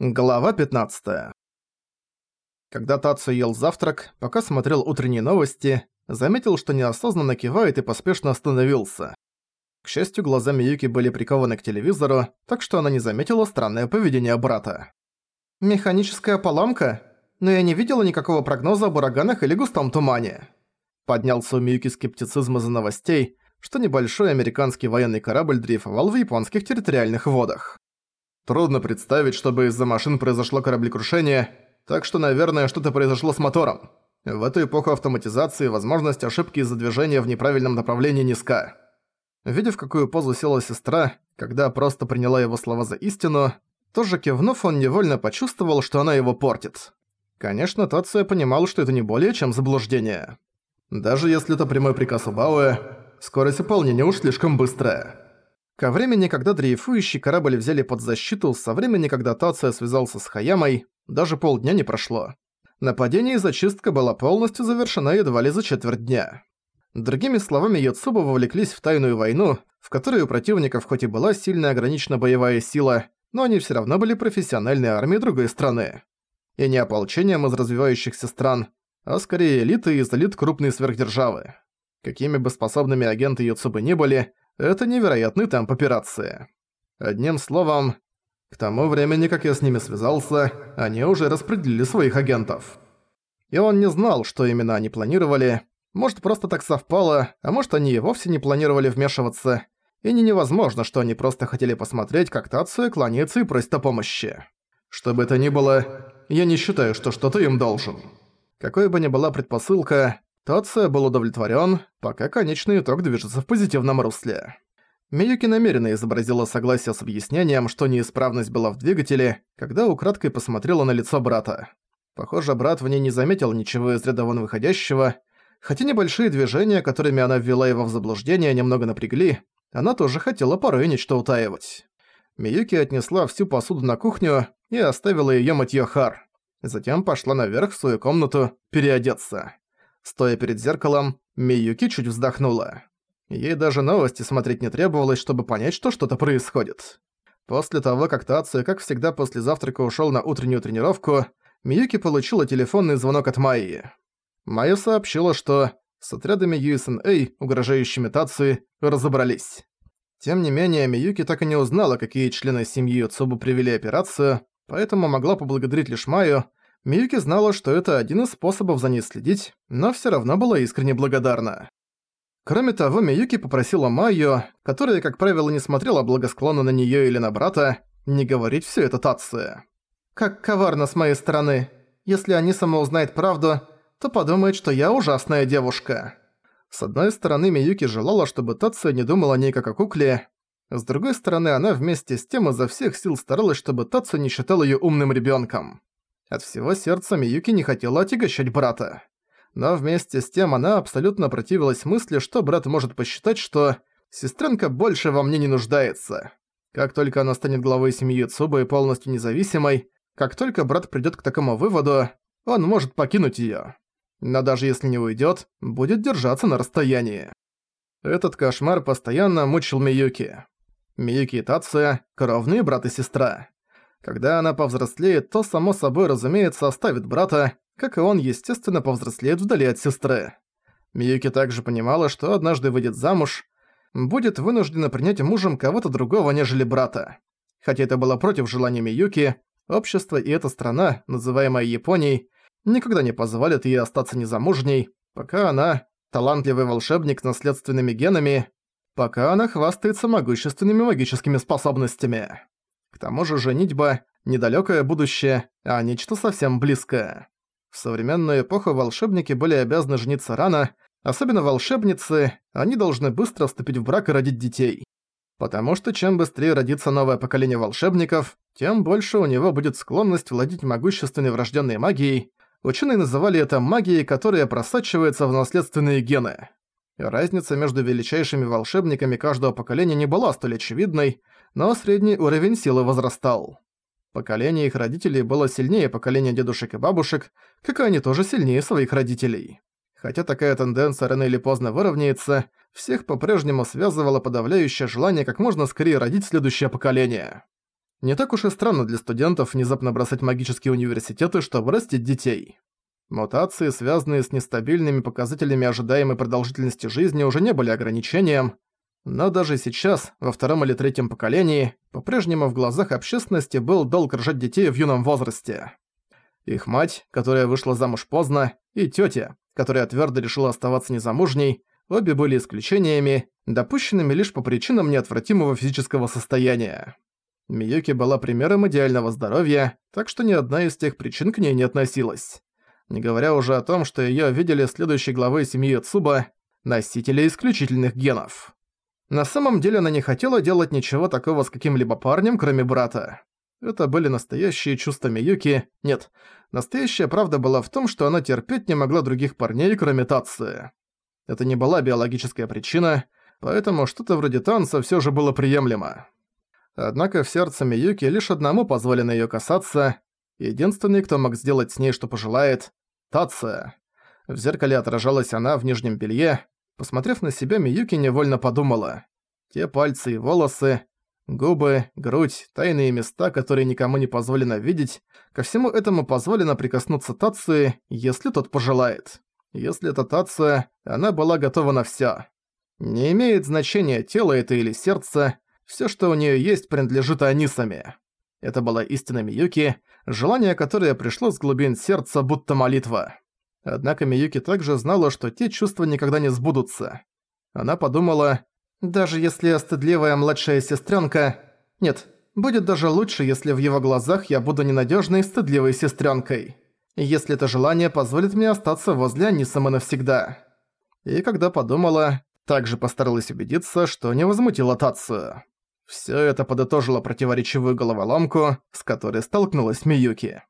Глава 15. Когда Тацу ел завтрак, пока смотрел утренние новости, заметил, что неосознанно кивает и поспешно остановился. К счастью, глаза Миюки были прикованы к телевизору, так что она не заметила странное поведение брата. «Механическая поломка? Но я не видела никакого прогноза об ураганах или густом тумане». Поднялся у Миюки скептицизм из-за новостей, что небольшой американский военный корабль дрейфовал в японских территориальных водах. Трудно представить, чтобы из-за машин произошло кораблекрушение, так что, наверное, что-то произошло с мотором. В эту эпоху автоматизации возможность ошибки из-за движения в неправильном направлении низка. Видя, в какую позу села сестра, когда просто приняла его слова за истину, тоже кивнув, он невольно почувствовал, что она его портит. Конечно, Тация понимал, что это не более чем заблуждение. Даже если это прямой приказ Убауэ, скорость выполнения уж слишком быстрая. Ко времени, когда дрейфующий корабль взяли под защиту, со времени, когда Тация связался с Хаямой, даже полдня не прошло. Нападение и зачистка была полностью завершена едва ли за четверть дня. Другими словами, Йоцуба вовлеклись в тайную войну, в которой у противников хоть и была сильно ограничена боевая сила, но они все равно были профессиональной армией другой страны. И не ополчением из развивающихся стран, а скорее элитой из элит крупной сверхдержавы. Какими бы способными агенты Йоцубы ни были, это невероятный темп операции. Одним словом, к тому времени, как я с ними связался, они уже распределили своих агентов. И он не знал, что именно они планировали. Может, просто так совпало, а может, они и вовсе не планировали вмешиваться. И не невозможно, что они просто хотели посмотреть, как Тацуя кланяется и просит о помощи. Что бы это ни было, я не считаю, что что-то им должен. Какой бы ни была предпосылка, Тация был удовлетворен, пока конечный итог движется в позитивном русле. Миюки намеренно изобразила согласие с объяснением, что неисправность была в двигателе, когда украдкой посмотрела на лицо брата. Похоже, брат в ней не заметил ничего из ряда вон выходящего, хотя небольшие движения, которыми она ввела его в заблуждение, немного напрягли, она тоже хотела порой нечто утаивать. Миюки отнесла всю посуду на кухню и оставила её мытьё Хар. Затем пошла наверх в свою комнату переодеться. Стоя перед зеркалом, Миюки чуть вздохнула. Ей даже новости смотреть не требовалось, чтобы понять, что что-то происходит. После того, как Тацию, как всегда после завтрака ушёл на утреннюю тренировку, Миюки получила телефонный звонок от Майи. Майя сообщила, что с отрядами USNA, угрожающими Тации, разобрались. Тем не менее, Миюки так и не узнала, какие члены семьи Цубу привели операцию, поэтому могла поблагодарить лишь Майю, Миюки знала, что это один из способов за ней следить, но всё равно была искренне благодарна. Кроме того, Миюки попросила Майю, которая, как правило, не смотрела благосклонно на неё или на брата, не говорить всё это Тации. «Как коварно с моей стороны. Если они сама узнает правду, то подумает, что я ужасная девушка». С одной стороны, Миюки желала, чтобы Тация не думала о ней как о кукле, с другой стороны, она вместе с тем изо всех сил старалась, чтобы Тацу не считал её умным ребёнком. От всего сердца Миюки не хотела отягощать брата. Но вместе с тем она абсолютно противилась мысли, что брат может посчитать, что «сестренка больше во мне не нуждается». Как только она станет главой семьи Цуба и полностью независимой, как только брат придёт к такому выводу, он может покинуть её. Но даже если не уйдёт, будет держаться на расстоянии. Этот кошмар постоянно мучил Миюки. Миюки и Тация – кровные брат и сестра. Когда она повзрослеет, то само собой, разумеется, оставит брата, как и он, естественно, повзрослеет вдали от сестры. Миюки также понимала, что однажды выйдет замуж, будет вынуждена принять мужем кого-то другого, нежели брата. Хотя это было против желания Миюки, общество и эта страна, называемая Японией, никогда не позволят ей остаться незамужней, пока она, талантливый волшебник с наследственными генами, пока она хвастается могущественными магическими способностями. К тому же женитьба – недалёкое будущее, а нечто совсем близкое. В современную эпоху волшебники были обязаны жениться рано, особенно волшебницы, они должны быстро вступить в брак и родить детей. Потому что чем быстрее родится новое поколение волшебников, тем больше у него будет склонность владеть могущественной врожденной магией. Ученые называли это магией, которая просачивается в наследственные гены. Разница между величайшими волшебниками каждого поколения не была столь очевидной, но средний уровень силы возрастал. Поколение их родителей было сильнее поколения дедушек и бабушек, как и они тоже сильнее своих родителей. Хотя такая тенденция рано или поздно выровняется, всех по-прежнему связывало подавляющее желание как можно скорее родить следующее поколение. Не так уж и странно для студентов внезапно бросать магические университеты, чтобы растить детей. Мутации, связанные с нестабильными показателями ожидаемой продолжительности жизни, уже не были ограничением, но даже сейчас, во втором или третьем поколении, по-прежнему в глазах общественности был долг рожать детей в юном возрасте. Их мать, которая вышла замуж поздно, и тётя, которая твёрдо решила оставаться незамужней, обе были исключениями, допущенными лишь по причинам неотвратимого физического состояния. Миюки была примером идеального здоровья, так что ни одна из тех причин к ней не относилась. Не говоря уже о том, что её видели следующей главой семьи Цуба, носители исключительных генов. На самом деле она не хотела делать ничего такого с каким-либо парнем, кроме брата. Это были настоящие чувства Миюки. Нет, настоящая правда была в том, что она терпеть не могла других парней, кроме Татсы. Это не была биологическая причина, поэтому что-то вроде танца всё же было приемлемо. Однако в сердце Миюки лишь одному позволено её касаться. Единственный, кто мог сделать с ней, что пожелает – Татса. В зеркале отражалась она в нижнем белье, Посмотрев на себя, Миюки невольно подумала. Те пальцы и волосы, губы, грудь, тайные места, которые никому не позволено видеть, ко всему этому позволено прикоснуться Тации, если тот пожелает. Если это Тация, она была готова на всё. Не имеет значения, тело это или сердце, всё, что у неё есть, принадлежит Анисами. Это была истина Миюки, желание, которое пришло с глубин сердца, будто молитва. Однако Миюки также знала, что те чувства никогда не сбудутся. Она подумала, «Даже если стыдливая младшая сестренка, Нет, будет даже лучше, если в его глазах я буду ненадежной стыдливой сестренкой. Если это желание позволит мне остаться возле Анисамы навсегда». И когда подумала, также постаралась убедиться, что не возмутила Тацию. Всё это подытожило противоречивую головоломку, с которой столкнулась Миюки.